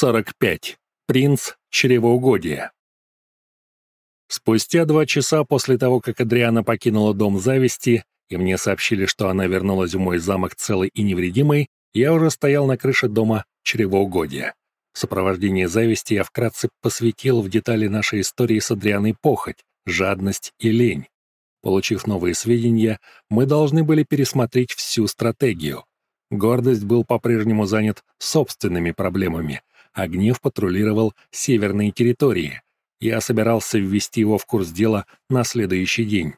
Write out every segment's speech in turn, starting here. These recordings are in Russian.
45. Принц чревоугодия. Спустя два часа после того, как Адриана покинула дом зависти, и мне сообщили, что она вернулась в мой замок целой и невредимой, я уже стоял на крыше дома чревоугодия. В сопровождении зависти я вкратце посвятил в детали нашей истории с Адрианой похоть, жадность и лень. Получив новые сведения, мы должны были пересмотреть всю стратегию. Гордость был по-прежнему занят собственными проблемами, а гнев патрулировал северные территории. Я собирался ввести его в курс дела на следующий день.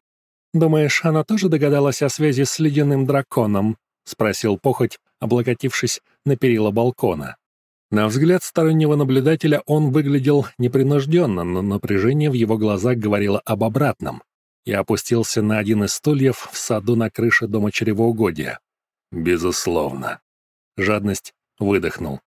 «Думаешь, она тоже догадалась о связи с ледяным драконом?» — спросил похоть, облокотившись на перила балкона. На взгляд стороннего наблюдателя он выглядел непринужденно, но напряжение в его глазах говорило об обратном. Я опустился на один из стульев в саду на крыше дома чревоугодия. «Безусловно». Жадность выдохнул.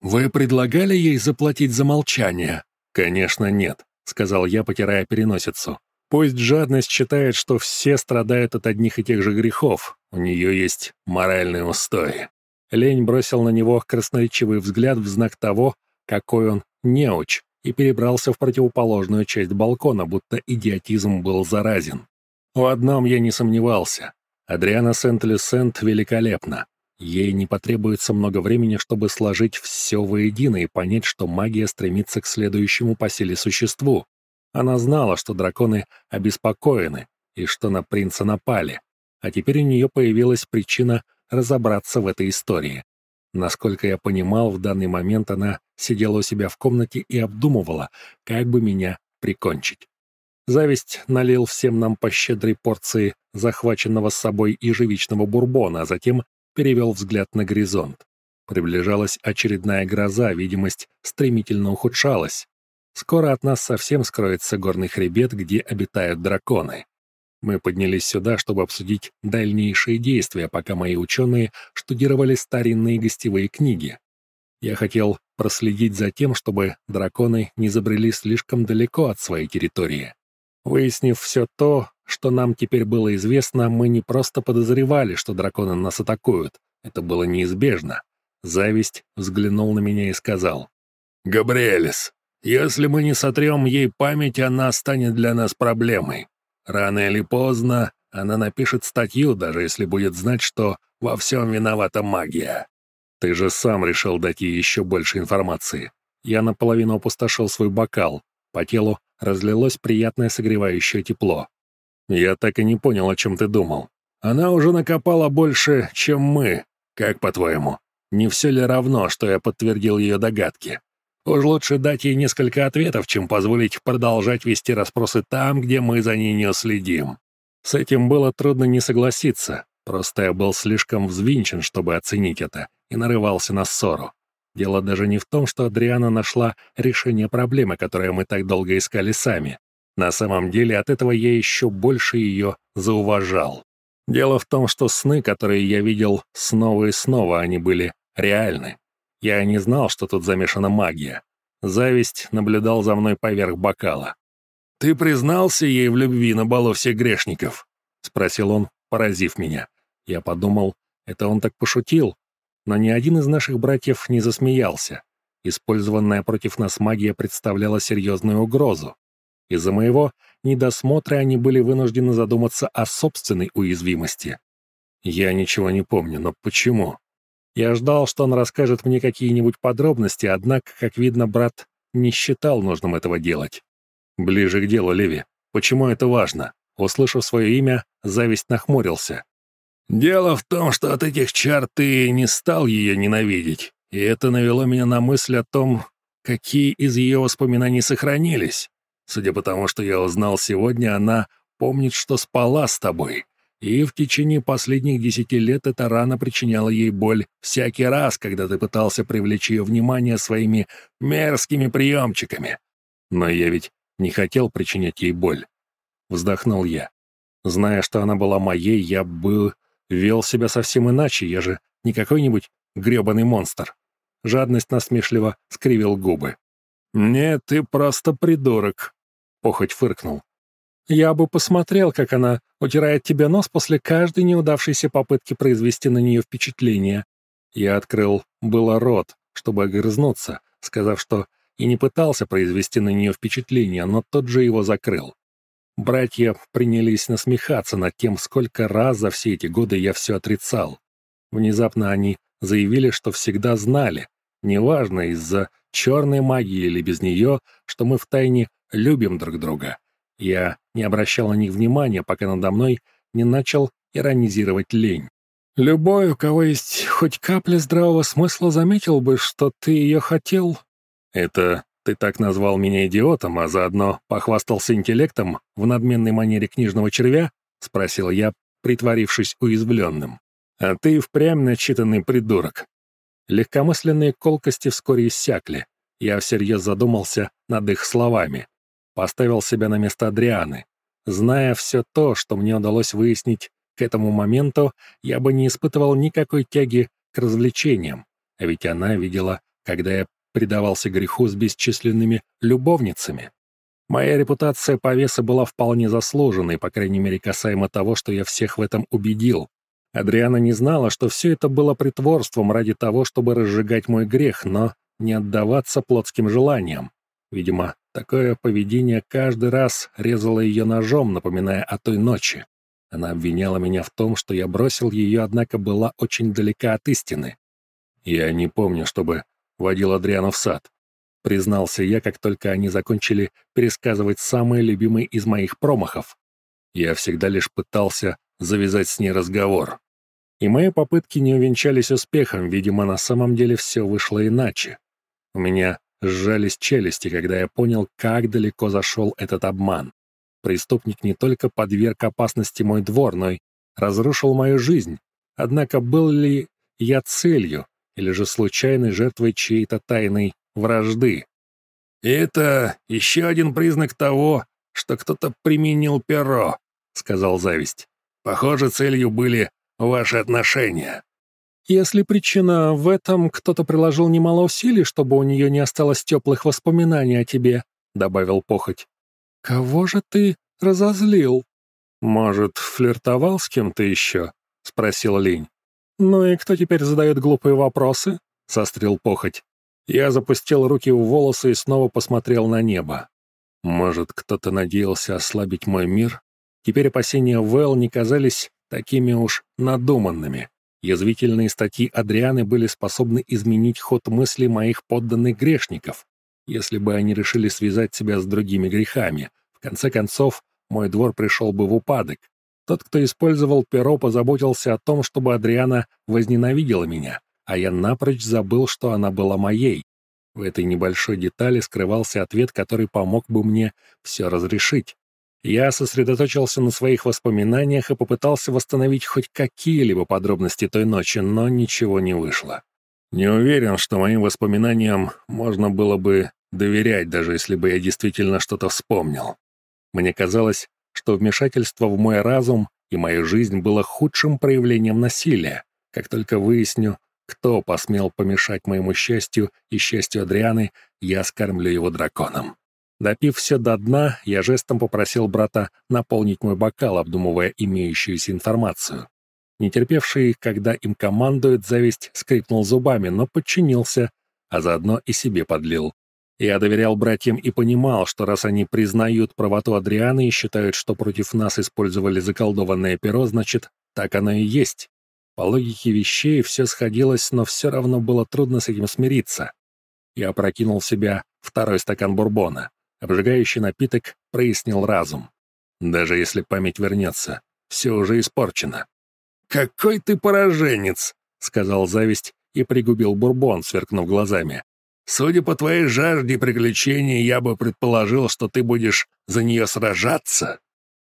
«Вы предлагали ей заплатить за молчание?» «Конечно, нет», — сказал я, потирая переносицу. «Пусть жадность считает, что все страдают от одних и тех же грехов. У нее есть моральные устои». Лень бросил на него красноречивый взгляд в знак того, какой он неуч, и перебрался в противоположную часть балкона, будто идиотизм был заразен. В одном я не сомневался. Адриана Сент-Люсент великолепна. Ей не потребуется много времени, чтобы сложить все воедино и понять, что магия стремится к следующему по силе существу. Она знала, что драконы обеспокоены и что на принца напали, а теперь у нее появилась причина разобраться в этой истории. Насколько я понимал, в данный момент она сидела у себя в комнате и обдумывала, как бы меня прикончить. Зависть налил всем нам по щедрой порции захваченного с собой ежевичного бурбона, а затем перевел взгляд на горизонт. Приближалась очередная гроза, видимость стремительно ухудшалась. Скоро от нас совсем скроется горный хребет, где обитают драконы. Мы поднялись сюда, чтобы обсудить дальнейшие действия, пока мои ученые штудировали старинные гостевые книги. Я хотел проследить за тем, чтобы драконы не забрели слишком далеко от своей территории. Выяснив все то, что нам теперь было известно, мы не просто подозревали, что драконы нас атакуют. Это было неизбежно. Зависть взглянул на меня и сказал. «Габриэлис, если мы не сотрем ей память, она станет для нас проблемой. Рано или поздно она напишет статью, даже если будет знать, что во всем виновата магия. Ты же сам решил дать ей еще больше информации. Я наполовину опустошил свой бокал. По телу разлилось приятное согревающее тепло. «Я так и не понял, о чем ты думал. Она уже накопала больше, чем мы. Как по-твоему? Не все ли равно, что я подтвердил ее догадки? Уж лучше дать ей несколько ответов, чем позволить продолжать вести расспросы там, где мы за ней не следим». С этим было трудно не согласиться. Просто я был слишком взвинчен, чтобы оценить это, и нарывался на ссору. Дело даже не в том, что Адриана нашла решение проблемы, которую мы так долго искали сами. На самом деле от этого я еще больше ее зауважал. Дело в том, что сны, которые я видел снова и снова, они были реальны. Я не знал, что тут замешана магия. Зависть наблюдал за мной поверх бокала. «Ты признался ей в любви на балу всех грешников?» — спросил он, поразив меня. Я подумал, это он так пошутил, но ни один из наших братьев не засмеялся. Использованная против нас магия представляла серьезную угрозу. Из-за моего недосмотра они были вынуждены задуматься о собственной уязвимости. Я ничего не помню, но почему? Я ждал, что он расскажет мне какие-нибудь подробности, однако, как видно, брат не считал нужным этого делать. Ближе к делу, Леви. Почему это важно? Услышав свое имя, зависть нахмурился. «Дело в том, что от этих чар ты не стал ее ненавидеть, и это навело меня на мысль о том, какие из ее воспоминаний сохранились. Судя по тому, что я узнал сегодня, она помнит, что спала с тобой. И в течение последних десяти лет эта рана причиняла ей боль всякий раз, когда ты пытался привлечь ее внимание своими мерзкими приемчиками. Но я ведь не хотел причинять ей боль. Вздохнул я. Зная, что она была моей, я бы вел себя совсем иначе, я же не какой-нибудь грёбаный монстр. Жадность насмешливо скривил губы. «Нет, ты просто придурок», Похоть фыркнул. «Я бы посмотрел, как она утирает тебе нос после каждой неудавшейся попытки произвести на нее впечатление». Я открыл было рот, чтобы огрызнуться, сказав, что и не пытался произвести на нее впечатление, но тот же его закрыл. Братья принялись насмехаться над тем, сколько раз за все эти годы я все отрицал. Внезапно они заявили, что всегда знали, неважно из-за черной магии или без нее, что мы втайне любим друг друга. Я не обращал на них внимания, пока надо мной не начал иронизировать лень. Любой, у кого есть хоть капля здравого смысла, заметил бы, что ты ее хотел. Это ты так назвал меня идиотом, а заодно похвастался интеллектом в надменной манере книжного червя? Спросил я, притворившись уязвленным. А ты впрямь начитанный придурок. Легкомысленные колкости вскоре иссякли. Я всерьез задумался над их словами. Поставил себя на место Адрианы. Зная все то, что мне удалось выяснить к этому моменту, я бы не испытывал никакой тяги к развлечениям. А ведь она видела, когда я предавался греху с бесчисленными любовницами. Моя репутация повеса была вполне заслуженной, по крайней мере, касаемо того, что я всех в этом убедил. Адриана не знала, что все это было притворством ради того, чтобы разжигать мой грех, но не отдаваться плотским желаниям. Видимо, такое поведение каждый раз резало ее ножом, напоминая о той ночи. Она обвиняла меня в том, что я бросил ее, однако была очень далека от истины. Я не помню, чтобы водил Адриану в сад. Признался я, как только они закончили пересказывать самые любимые из моих промахов. Я всегда лишь пытался завязать с ней разговор. И мои попытки не увенчались успехом, видимо, на самом деле все вышло иначе. У меня сжались челюсти, когда я понял, как далеко зашел этот обман. Преступник не только подверг опасности мой двор, но и разрушил мою жизнь. Однако был ли я целью, или же случайной жертвой чьей-то тайной вражды. «Это еще один признак того, что кто-то применил перо», — сказал Зависть. «Похоже, целью были ваши отношения». «Если причина в этом, кто-то приложил немало усилий, чтобы у нее не осталось теплых воспоминаний о тебе», — добавил Похоть. «Кого же ты разозлил?» «Может, флиртовал с кем-то еще?» — спросил Лень. «Ну и кто теперь задает глупые вопросы?» — сострил похоть. Я запустил руки в волосы и снова посмотрел на небо. Может, кто-то надеялся ослабить мой мир? Теперь опасения Вэл не казались такими уж надуманными. Язвительные статьи Адрианы были способны изменить ход мысли моих подданных грешников, если бы они решили связать себя с другими грехами. В конце концов, мой двор пришел бы в упадок, тот, кто использовал перо, позаботился о том, чтобы Адриана возненавидела меня, а я напрочь забыл, что она была моей. В этой небольшой детали скрывался ответ, который помог бы мне все разрешить. Я сосредоточился на своих воспоминаниях и попытался восстановить хоть какие-либо подробности той ночи, но ничего не вышло. Не уверен, что моим воспоминаниям можно было бы доверять, даже если бы я действительно что-то вспомнил. Мне казалось, что вмешательство в мой разум и мою жизнь было худшим проявлением насилия. Как только выясню, кто посмел помешать моему счастью и счастью Адрианы, я скормлю его драконом. Допив все до дна, я жестом попросил брата наполнить мой бокал, обдумывая имеющуюся информацию. Нетерпевший, когда им командует, зависть скрипнул зубами, но подчинился, а заодно и себе подлил. Я доверял братьям и понимал, что раз они признают правоту Адрианы и считают, что против нас использовали заколдованное перо, значит, так оно и есть. По логике вещей все сходилось, но все равно было трудно с этим смириться. Я опрокинул в себя второй стакан бурбона. Обжигающий напиток прояснил разум. Даже если память вернется, все уже испорчено. «Какой ты пораженец!» — сказал зависть и пригубил бурбон, сверкнув глазами. Судя по твоей жажде приключений, я бы предположил, что ты будешь за нее сражаться.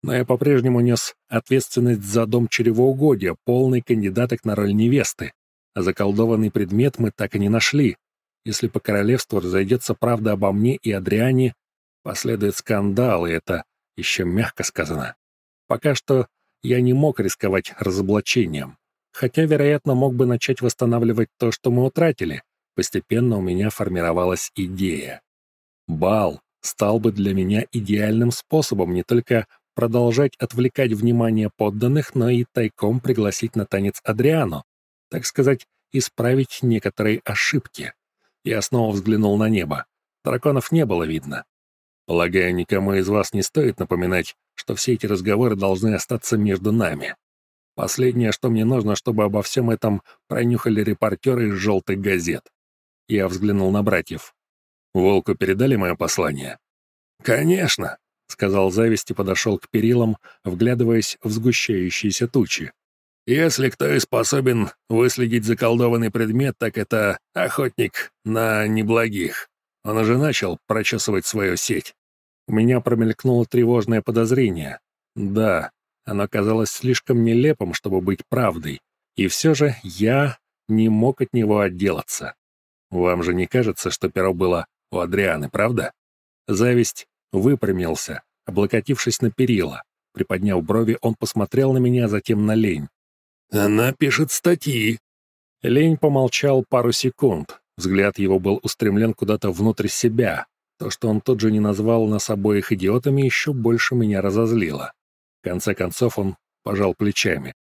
Но я по-прежнему нес ответственность за дом чревоугодия, полный кандидаток на роль невесты. А заколдованный предмет мы так и не нашли. Если по королевству разойдется правда обо мне и Адриане, последует скандал, и это еще мягко сказано. Пока что я не мог рисковать разоблачением, хотя, вероятно, мог бы начать восстанавливать то, что мы утратили — Постепенно у меня формировалась идея. Бал стал бы для меня идеальным способом не только продолжать отвлекать внимание подданных, но и тайком пригласить на танец Адриану, так сказать, исправить некоторые ошибки. Я снова взглянул на небо. Драконов не было видно. Полагаю, никому из вас не стоит напоминать, что все эти разговоры должны остаться между нами. Последнее, что мне нужно, чтобы обо всем этом пронюхали репортеры из желтых газет. Я взглянул на братьев. Волку передали мое послание? «Конечно», — сказал зависть и подошел к перилам, вглядываясь в сгущающиеся тучи. «Если кто и способен выследить заколдованный предмет, так это охотник на неблагих. Он уже начал прочесывать свою сеть. У меня промелькнуло тревожное подозрение. Да, оно казалось слишком нелепым, чтобы быть правдой. И все же я не мог от него отделаться. Вам же не кажется, что перо было у Адрианы, правда? Зависть выпрямился, облокотившись на перила. Приподняв брови, он посмотрел на меня, затем на Лень. «Она пишет статьи». Лень помолчал пару секунд, Взгляд его был устремлен куда-то внутрь себя. То, что он тут же не назвал нас обоих идиотами, еще больше меня разозлило. В конце концов он пожал плечами.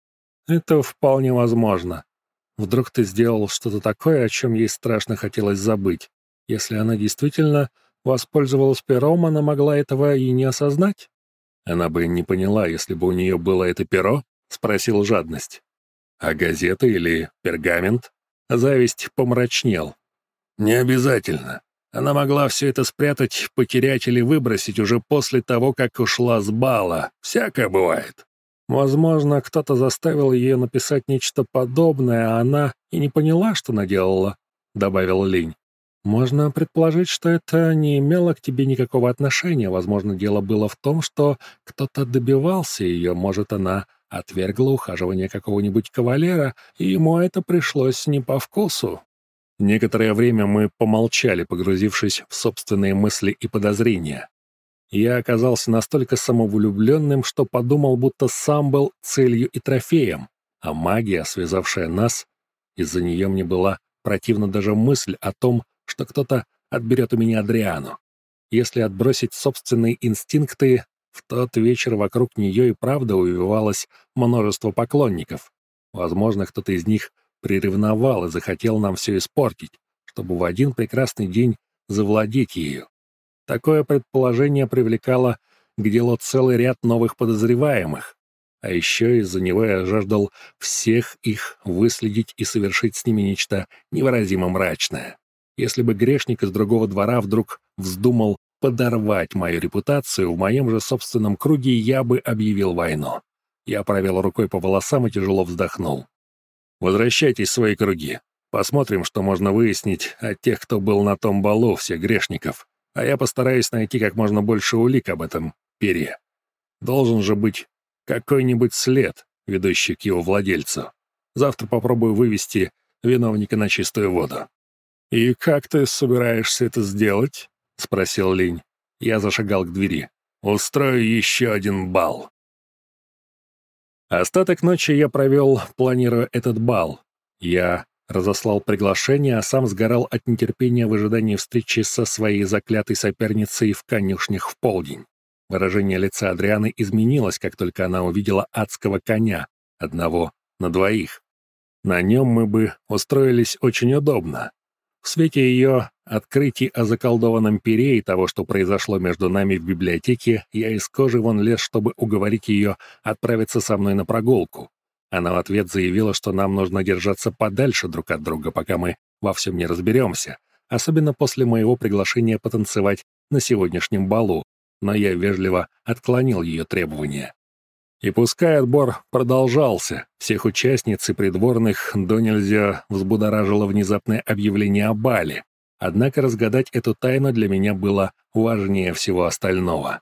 «Это вполне возможно. Вдруг ты сделал что-то такое, о чем ей страшно хотелось забыть. Если она действительно воспользовалась пером, она могла этого и не осознать?» «Она бы не поняла, если бы у нее было это перо?» — спросил жадность. «А газета или пергамент?» Зависть помрачнел. Не обязательно. Она могла все это спрятать, потерять или выбросить уже после того, как ушла с бала. Всякое бывает. Возможно, кто-то заставил ее написать нечто подобное, а она и не поняла, что наделала, — добавил Линь. Можно предположить, что это не имело к тебе никакого отношения. Возможно, дело было в том, что кто-то добивался ее. Может, она отвергла ухаживание какого-нибудь кавалера, и ему это пришлось не по вкусу. Некоторое время мы помолчали, погрузившись в собственные мысли и подозрения. Я оказался настолько самовлюбленным, что подумал, будто сам был целью и трофеем, а магия, связавшая нас, из-за нее мне была противна даже мысль о том, что кто-то отберет у меня Адриану. Если отбросить собственные инстинкты, в тот вечер вокруг нее и правда увивалось множество поклонников. Возможно, кто-то из них приревновал и захотел нам все испортить, чтобы в один прекрасный день завладеть ею. Такое предположение привлекало к делу целый ряд новых подозреваемых, а еще из-за него я жаждал всех их выследить и совершить с ними нечто невыразимо мрачное. Если бы грешник из другого двора вдруг вздумал подорвать мою репутацию, в моем же собственном круге я бы объявил войну. Я провел рукой по волосам и тяжело вздохнул. Возвращайтесь в свои круги. Посмотрим, что можно выяснить от тех, кто был на том балу, всех грешников. А я постараюсь найти как можно больше улик об этом пере. Должен же быть какой-нибудь след, ведущий к его владельцу. Завтра попробую вывести виновника на чистую воду. «И как ты собираешься это сделать?» — спросил Линь. Я зашагал к двери. «Устрою еще один бал». Остаток ночи я провел, планируя этот бал. Я разослал приглашение, а сам сгорал от нетерпения в ожидании встречи со своей заклятой соперницей в конюшнях в полдень. Выражение лица Адрианы изменилось, как только она увидела адского коня, одного на двоих. На нем мы бы устроились очень удобно. В свете ее открытий о заколдованном пере и того, что произошло между нами в библиотеке, я из кожи вон лез, чтобы уговорить ее отправиться со мной на прогулку. Она в ответ заявила, что нам нужно держаться подальше друг от друга, пока мы во всем не разберемся, особенно после моего приглашения потанцевать на сегодняшнем балу, но я вежливо отклонил ее требования. И пускай отбор продолжался, всех участниц и придворных до нельзя взбудоражило внезапное объявление о бале. Однако разгадать эту тайну для меня было важнее всего остального.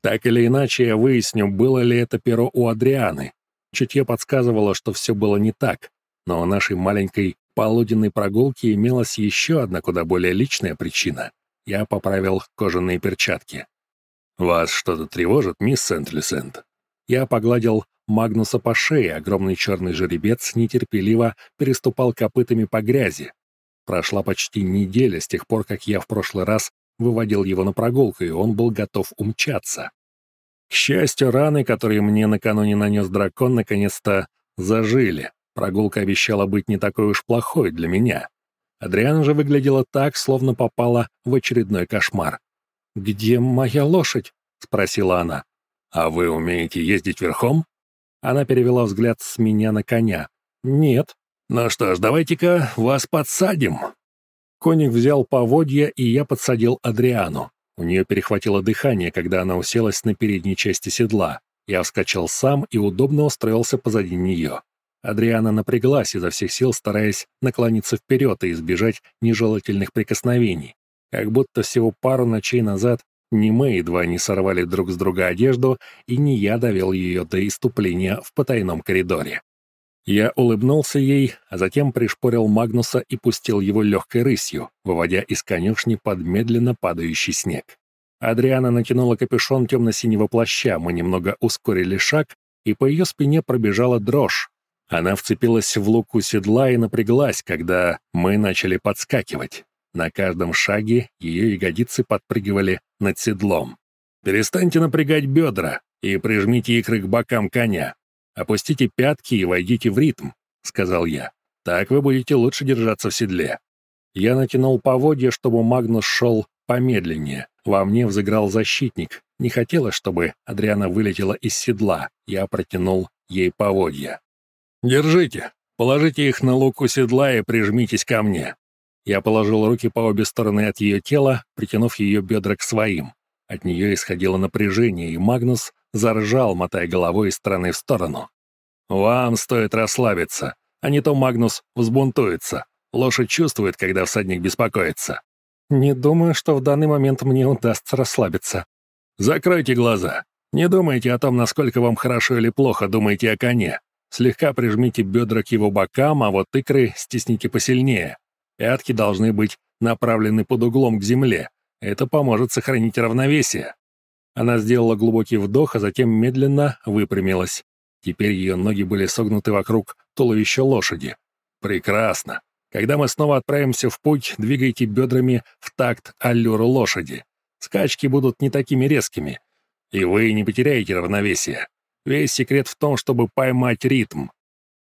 Так или иначе, я выясню, было ли это перо у Адрианы. Чутье подсказывало, что все было не так, но у нашей маленькой полуденной прогулки имелась еще одна куда более личная причина. Я поправил кожаные перчатки. «Вас что-то тревожит, мисс Сент-Люсент?» Я погладил Магнуса по шее, огромный черный жеребец нетерпеливо переступал копытами по грязи. Прошла почти неделя с тех пор, как я в прошлый раз выводил его на прогулку, и он был готов умчаться. К счастью, раны, которые мне накануне нанес дракон, наконец-то зажили. Прогулка обещала быть не такой уж плохой для меня. Адриана же выглядела так, словно попала в очередной кошмар. «Где моя лошадь?» — спросила она. «А вы умеете ездить верхом?» Она перевела взгляд с меня на коня. «Нет». «Ну что ж, давайте-ка вас подсадим». Коник взял поводья, и я подсадил Адриану. У нее перехватило дыхание, когда она уселась на передней части седла. Я вскочил сам и удобно устроился позади нее. Адриана напряглась изо всех сил, стараясь наклониться вперед и избежать нежелательных прикосновений. Как будто всего пару ночей назад не мы едва не сорвали друг с друга одежду, и не я довел ее до иступления в потайном коридоре. Я улыбнулся ей, а затем пришпорил Магнуса и пустил его легкой рысью, выводя из конюшни под медленно падающий снег. Адриана натянула капюшон темно-синего плаща, мы немного ускорили шаг, и по ее спине пробежала дрожь. Она вцепилась в луку седла и напряглась, когда мы начали подскакивать. На каждом шаге ее ягодицы подпрыгивали над седлом. «Перестаньте напрягать бедра и прижмите икры к бокам коня. Опустите пятки и войдите в ритм», — сказал я. «Так вы будете лучше держаться в седле». Я натянул поводья, чтобы Магнус шел помедленнее. Во мне взыграл защитник. Не хотелось, чтобы Адриана вылетела из седла. Я протянул ей поводья. «Держите. Положите их на луку седла и прижмитесь ко мне». Я положил руки по обе стороны от ее тела, притянув ее бедра к своим. От нее исходило напряжение, и Магнус заржал, мотая головой из стороны в сторону. «Вам стоит расслабиться, а не то Магнус взбунтуется. Лошадь чувствует, когда всадник беспокоится». «Не думаю, что в данный момент мне удастся расслабиться». «Закройте глаза. Не думайте о том, насколько вам хорошо или плохо, думайте о коне. Слегка прижмите бедра к его бокам, а вот икры стесните посильнее. Пятки должны быть направлены под углом к земле. Это поможет сохранить равновесие. Она сделала глубокий вдох, а затем медленно выпрямилась. Теперь ее ноги были согнуты вокруг туловища лошади. Прекрасно. Когда мы снова отправимся в путь, двигайте бедрами в такт аллюру лошади. Скачки будут не такими резкими. И вы не потеряете равновесие. Весь секрет в том, чтобы поймать ритм.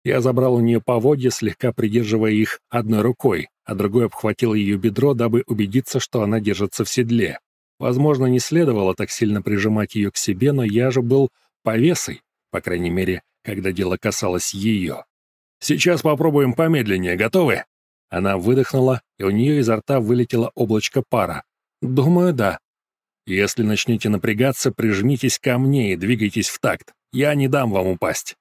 Я забрал у нее поводья, слегка придерживая их одной рукой, а другой обхватил ее бедро, дабы убедиться, что она держится в седле. Возможно, не следовало так сильно прижимать ее к себе, но я же был повесой, по крайней мере, когда дело касалось ее. «Сейчас попробуем помедленнее. Готовы?» Она выдохнула, и у нее изо рта вылетело облачко пара. «Думаю, да». «Если начнете напрягаться, прижмитесь ко мне и двигайтесь в такт. Я не дам вам упасть».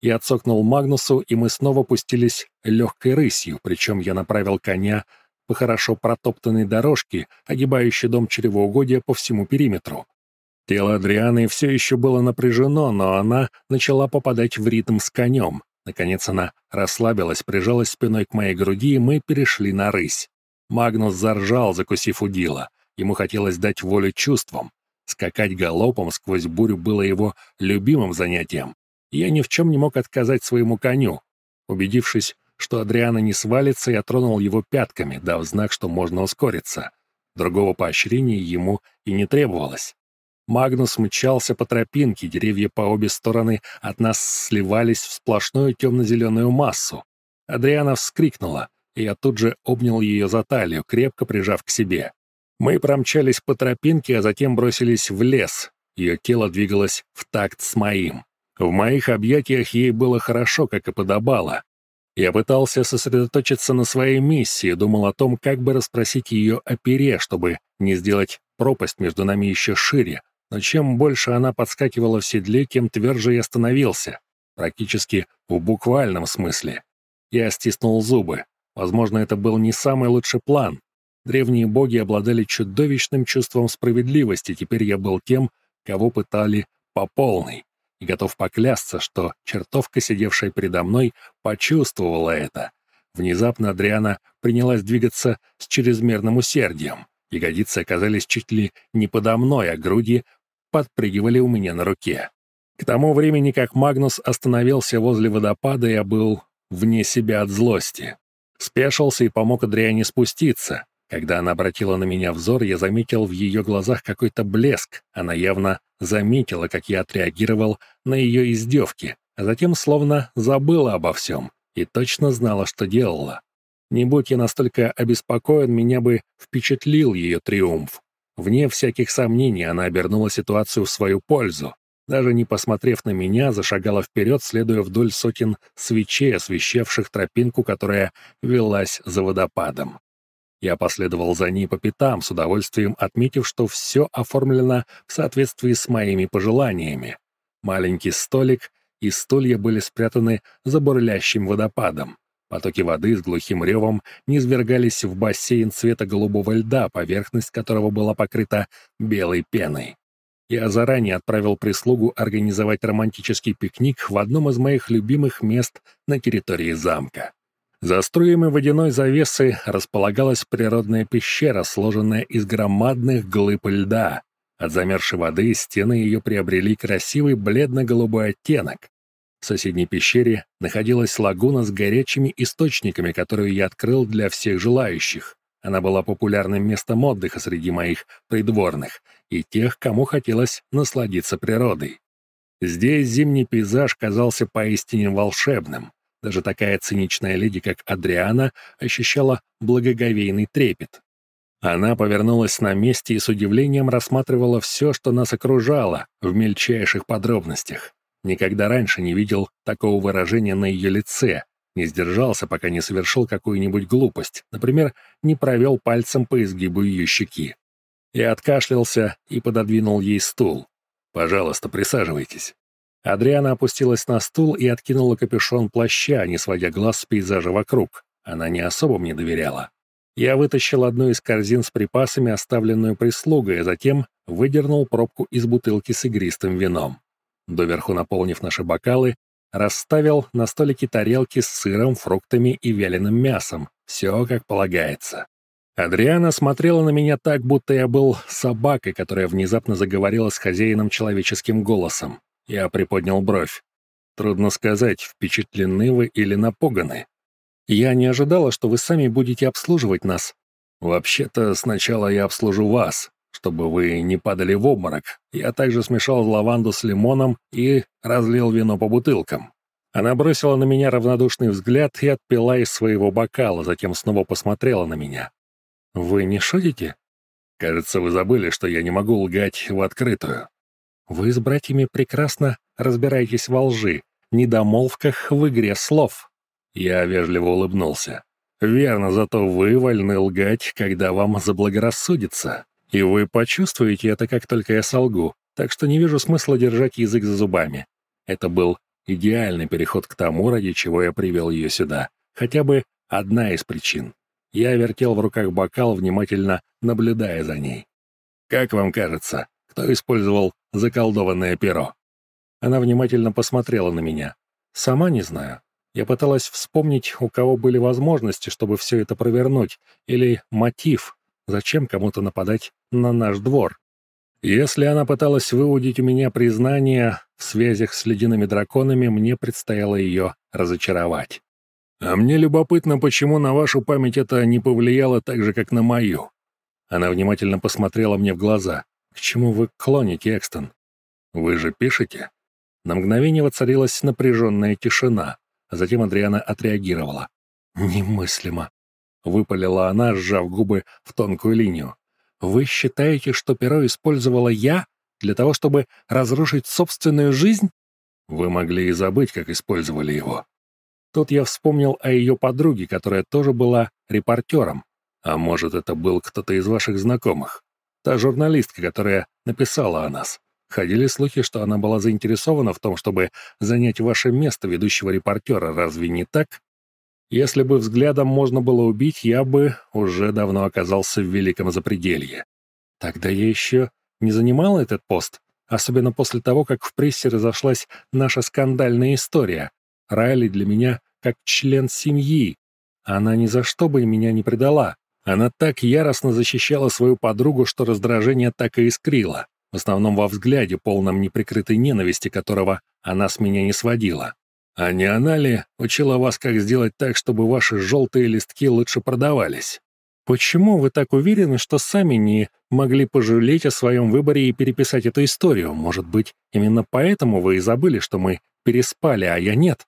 Я отсокнул Магнусу, и мы снова пустились легкой рысью, причем я направил коня по хорошо протоптанной дорожке, огибающей дом чревоугодия по всему периметру. Тело Адрианы все еще было напряжено, но она начала попадать в ритм с конем. Наконец она расслабилась, прижалась спиной к моей груди, и мы перешли на рысь. Магнус заржал, закусив удила. Ему хотелось дать волю чувствам. Скакать галопом сквозь бурю было его любимым занятием я ни в чем не мог отказать своему коню. Убедившись, что Адриана не свалится, я тронул его пятками, дав знак, что можно ускориться. Другого поощрения ему и не требовалось. Магнус мчался по тропинке, деревья по обе стороны от нас сливались в сплошную темно-зеленую массу. Адриана вскрикнула, и я тут же обнял ее за талию, крепко прижав к себе. Мы промчались по тропинке, а затем бросились в лес. Ее тело двигалось в такт с моим. В моих объятиях ей было хорошо, как и подобало. Я пытался сосредоточиться на своей миссии, думал о том, как бы расспросить ее о пере, чтобы не сделать пропасть между нами еще шире. Но чем больше она подскакивала в седле, тем тверже я становился. Практически в буквальном смысле. Я стиснул зубы. Возможно, это был не самый лучший план. Древние боги обладали чудовищным чувством справедливости, теперь я был тем, кого пытали по полной и готов поклясться, что чертовка, сидевшая передо мной, почувствовала это. Внезапно Адриана принялась двигаться с чрезмерным усердием. Ягодицы оказались чуть ли не подо мной, а груди подпрыгивали у меня на руке. К тому времени, как Магнус остановился возле водопада, я был вне себя от злости. Спешился и помог Адриане спуститься. Когда она обратила на меня взор, я заметил в ее глазах какой-то блеск. Она явно заметила, как я отреагировал на ее издевки, а затем словно забыла обо всем и точно знала, что делала. Не будь я настолько обеспокоен, меня бы впечатлил ее триумф. Вне всяких сомнений она обернула ситуацию в свою пользу. Даже не посмотрев на меня, зашагала вперед, следуя вдоль сотен свечей, освещавших тропинку, которая велась за водопадом. Я последовал за ней по пятам, с удовольствием отметив, что все оформлено в соответствии с моими пожеланиями. Маленький столик и стулья были спрятаны за бурлящим водопадом. Потоки воды с глухим ревом низвергались в бассейн цвета голубого льда, поверхность которого была покрыта белой пеной. Я заранее отправил прислугу организовать романтический пикник в одном из моих любимых мест на территории замка. За струями водяной завесы располагалась природная пещера, сложенная из громадных глыб льда. От замерзшей воды стены ее приобрели красивый бледно-голубой оттенок. В соседней пещере находилась лагуна с горячими источниками, которую я открыл для всех желающих. Она была популярным местом отдыха среди моих придворных и тех, кому хотелось насладиться природой. Здесь зимний пейзаж казался поистине волшебным. Даже такая циничная леди, как Адриана, ощущала благоговейный трепет. Она повернулась на месте и с удивлением рассматривала все, что нас окружало, в мельчайших подробностях. Никогда раньше не видел такого выражения на ее лице, не сдержался, пока не совершил какую-нибудь глупость, например, не провел пальцем по изгибу ее щеки. Я откашлялся и пододвинул ей стул. «Пожалуйста, присаживайтесь». Адриана опустилась на стул и откинула капюшон плаща, не сводя глаз с пейзажа вокруг. Она не особо мне доверяла. Я вытащил одну из корзин с припасами, оставленную прислугой, а затем выдернул пробку из бутылки с игристым вином доверху наполнив наши бокалы, расставил на столике тарелки с сыром, фруктами и вяленым мясом. Все как полагается. Адриана смотрела на меня так, будто я был собакой, которая внезапно заговорила с хозяином человеческим голосом. Я приподнял бровь. Трудно сказать, впечатлены вы или напуганы. Я не ожидала, что вы сами будете обслуживать нас. Вообще-то сначала я обслужу вас, чтобы вы не падали в обморок, я также смешал лаванду с лимоном и разлил вино по бутылкам. Она бросила на меня равнодушный взгляд и отпила из своего бокала, затем снова посмотрела на меня. «Вы не шутите?» «Кажется, вы забыли, что я не могу лгать в открытую». «Вы с братьями прекрасно разбираетесь во лжи, недомолвках в игре слов». Я вежливо улыбнулся. «Верно, зато вы вольны лгать, когда вам заблагорассудится. И вы почувствуете это, как только я солгу, так что не вижу смысла держать язык за зубами. Это был идеальный переход к тому, ради чего я привел ее сюда. Хотя бы одна из причин. Я вертел в руках бокал, внимательно наблюдая за ней. «Как вам кажется, кто использовал заколдованное перо?» Она внимательно посмотрела на меня. «Сама не знаю. Я пыталась вспомнить, у кого были возможности, чтобы все это провернуть, или мотив, Зачем кому-то нападать на наш двор? Если она пыталась выудить у меня признание в связях с ледяными драконами, мне предстояло ее разочаровать. А мне любопытно, почему на вашу память это не повлияло так же, как на мою. Она внимательно посмотрела мне в глаза. К чему вы клоните, Экстон? Вы же пишете? На мгновение воцарилась напряженная тишина, а затем Адриана отреагировала. Немыслимо. — выпалила она, сжав губы в тонкую линию. «Вы считаете, что перо использовала я для того, чтобы разрушить собственную жизнь?» «Вы могли и забыть, как использовали его». Тут я вспомнил о ее подруге, которая тоже была репортером. А может, это был кто-то из ваших знакомых? Та журналистка, которая написала о нас. Ходили слухи, что она была заинтересована в том, чтобы занять ваше место ведущего репортера. Разве не так? Если бы взглядом можно было убить, я бы уже давно оказался в великом запределье. Тогда я еще не занимал этот пост, особенно после того, как в прессе разошлась наша скандальная история. Райли для меня как член семьи. Она ни за что бы меня не предала. Она так яростно защищала свою подругу, что раздражение так и искрило, в основном во взгляде, полном неприкрытой ненависти, которого она с меня не сводила. А не она ли учила вас, как сделать так, чтобы ваши желтые листки лучше продавались? Почему вы так уверены, что сами не могли пожалеть о своем выборе и переписать эту историю? Может быть, именно поэтому вы и забыли, что мы переспали, а я нет?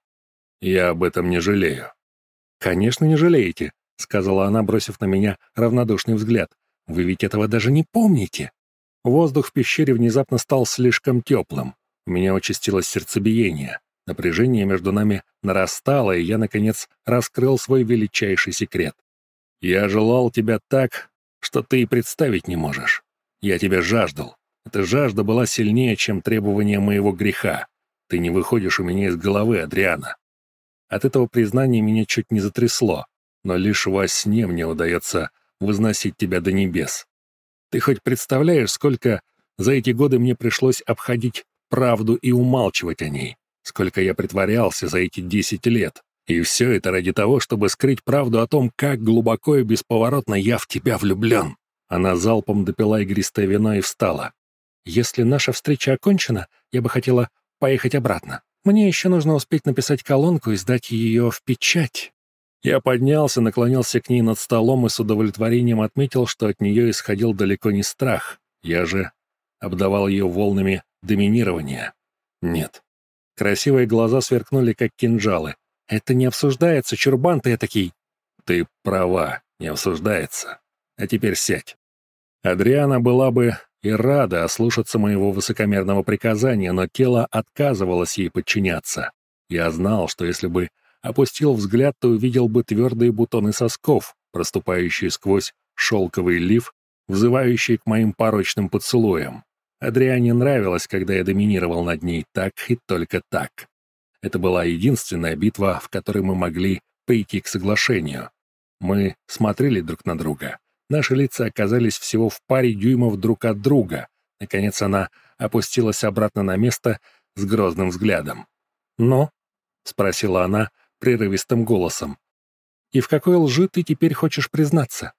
Я об этом не жалею. Конечно, не жалеете. Сказала она, бросив на меня равнодушный взгляд. «Вы ведь этого даже не помните!» Воздух в пещере внезапно стал слишком теплым. У меня участилось сердцебиение. Напряжение между нами нарастало, и я, наконец, раскрыл свой величайший секрет. «Я желал тебя так, что ты и представить не можешь. Я тебя жаждал. Эта жажда была сильнее, чем требования моего греха. Ты не выходишь у меня из головы, Адриана». От этого признания меня чуть не затрясло, но лишь во сне мне удается возносить тебя до небес. Ты хоть представляешь, сколько за эти годы мне пришлось обходить правду и умалчивать о ней? Сколько я притворялся за эти десять лет? И все это ради того, чтобы скрыть правду о том, как глубоко и бесповоротно я в тебя влюблен. Она залпом допила игристое вино и встала. «Если наша встреча окончена, я бы хотела поехать обратно. Мне еще нужно успеть написать колонку и сдать ее в печать». Я поднялся, наклонился к ней над столом и с удовлетворением отметил, что от нее исходил далеко не страх. Я же обдавал ее волнами доминирования. Нет. Красивые глаза сверкнули, как кинжалы. «Это не обсуждается, чурбан ты этакий!» «Ты права, не обсуждается. А теперь сядь». Адриана была бы и рада ослушаться моего высокомерного приказания, но тело отказывалось ей подчиняться. Я знал, что если бы опустил взгляд, то увидел бы твердые бутоны сосков, проступающие сквозь шелковый лиф, взывающий к моим порочным поцелуям. Адриане нравилось, когда я доминировал над ней так и только так. Это была единственная битва, в которой мы могли прийти к соглашению. Мы смотрели друг на друга. Наши лица оказались всего в паре дюймов друг от друга. Наконец она опустилась обратно на место с грозным взглядом. «Ну?» — спросила она, прерывистым голосом. «И в какой лжи ты теперь хочешь признаться?»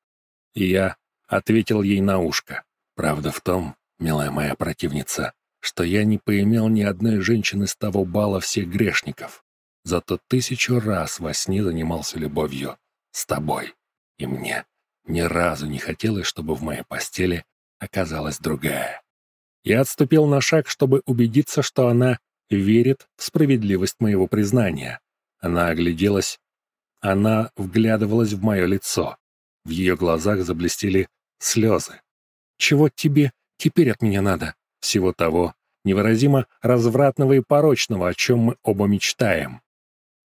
И я ответил ей на ушко. «Правда в том, милая моя противница, что я не поимел ни одной женщины с того бала всех грешников, зато тысячу раз во сне занимался любовью с тобой. И мне ни разу не хотелось, чтобы в моей постели оказалась другая. Я отступил на шаг, чтобы убедиться, что она верит в справедливость моего признания, она огляделась. Она вглядывалась в мое лицо. В ее глазах заблестели слезы. «Чего тебе теперь от меня надо?» Всего того, невыразимо развратного и порочного, о чем мы оба мечтаем.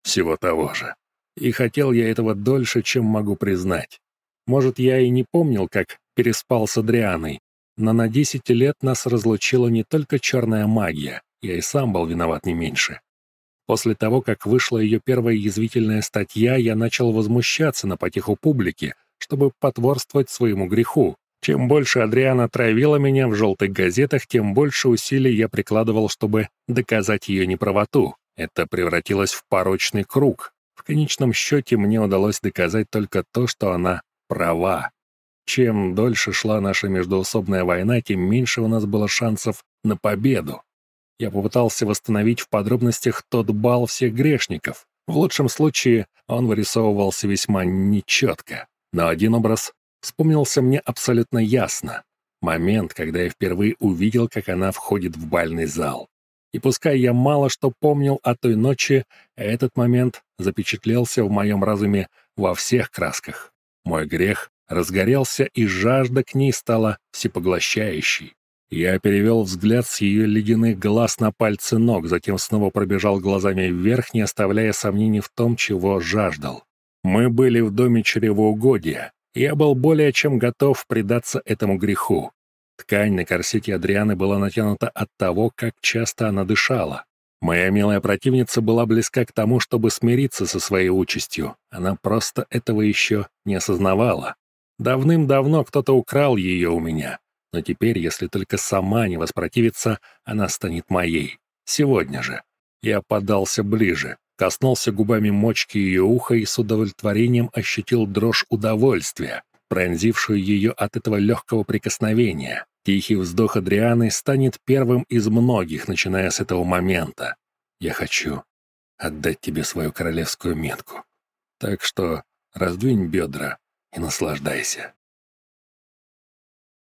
Всего того же. И хотел я этого дольше, чем могу признать. Может, я и не помнил, как переспал с Адрианой, но на десять лет нас разлучила не только черная магия, я и сам был виноват не меньше. После того, как вышла ее первая язвительная статья, я начал возмущаться на потеху публики, чтобы потворствовать своему греху. Чем больше Адриана травила меня в желтых газетах, тем больше усилий я прикладывал, чтобы доказать ее неправоту. Это превратилось в порочный круг. В конечном счете мне удалось доказать только то, что она права. Чем дольше шла наша междоусобная война, тем меньше у нас было шансов на победу. Я попытался восстановить в подробностях тот бал всех грешников. В лучшем случае он вырисовывался весьма нечетко. Но один образ вспомнился мне абсолютно ясно. Момент, когда я впервые увидел, как она входит в бальный зал. И пускай я мало что помнил о той ночи, этот момент запечатлелся в моем разуме во всех красках. Мой грех разгорелся, и жажда к ней стала всепоглощающей. Я перевел взгляд с ее ледяных глаз на пальцы ног, затем снова пробежал глазами вверх, не оставляя сомнений в том, чего жаждал. Мы были в доме чревоугодия. Я был более чем готов предаться этому греху. Ткань на корсете Адрианы была натянута от того, как часто она дышала. Моя милая противница была близка к тому, чтобы смириться со своей участью. Она просто этого еще не осознавала. Давным-давно кто-то украл ее у меня. Но теперь, если только сама не воспротивится, она станет моей. Сегодня же. Я подался ближе, коснулся губами мочки ее уха и с удовлетворением ощутил дрожь удовольствия, пронзившую ее от этого легкого прикосновения. Тихий вздох Адрианы станет первым из многих, начиная с этого момента. Я хочу отдать тебе свою королевскую метку. Так что раздвинь бедра и наслаждайся.